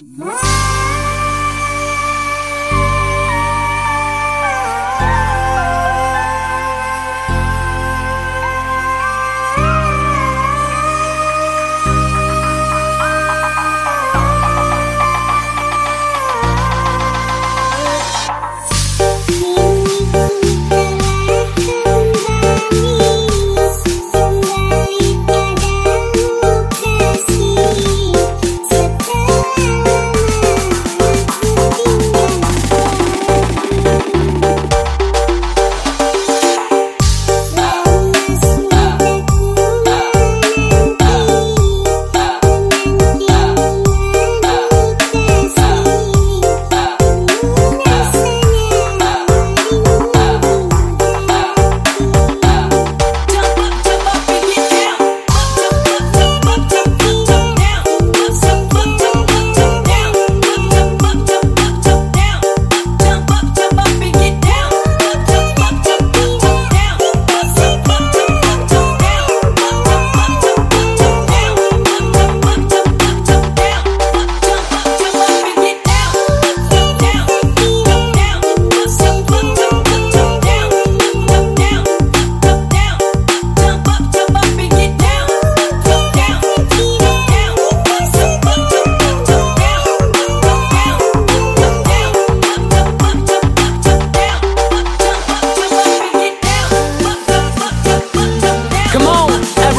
for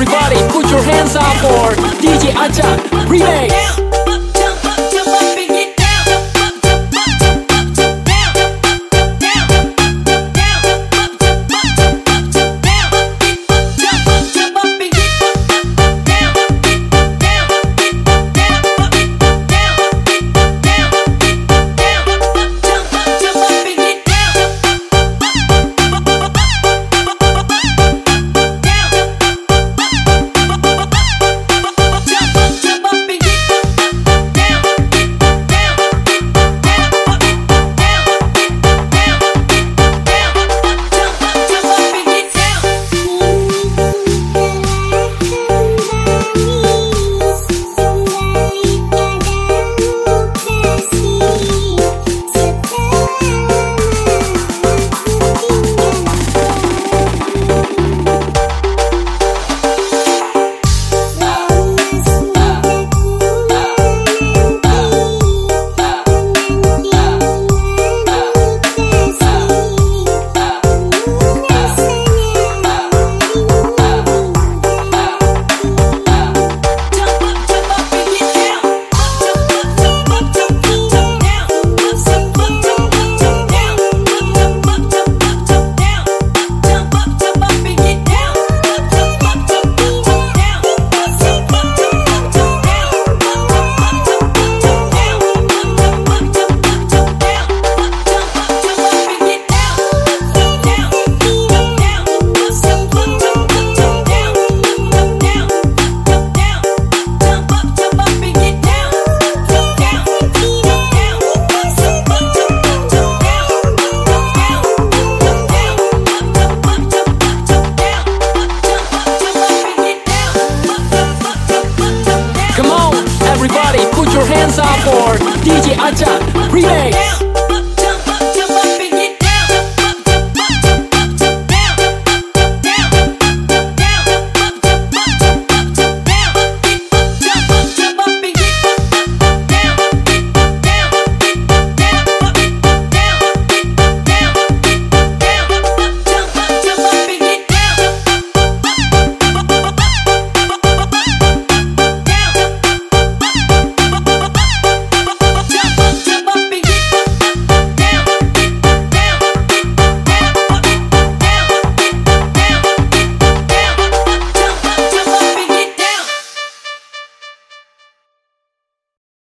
Everybody put your hands up for DJ Acha Remix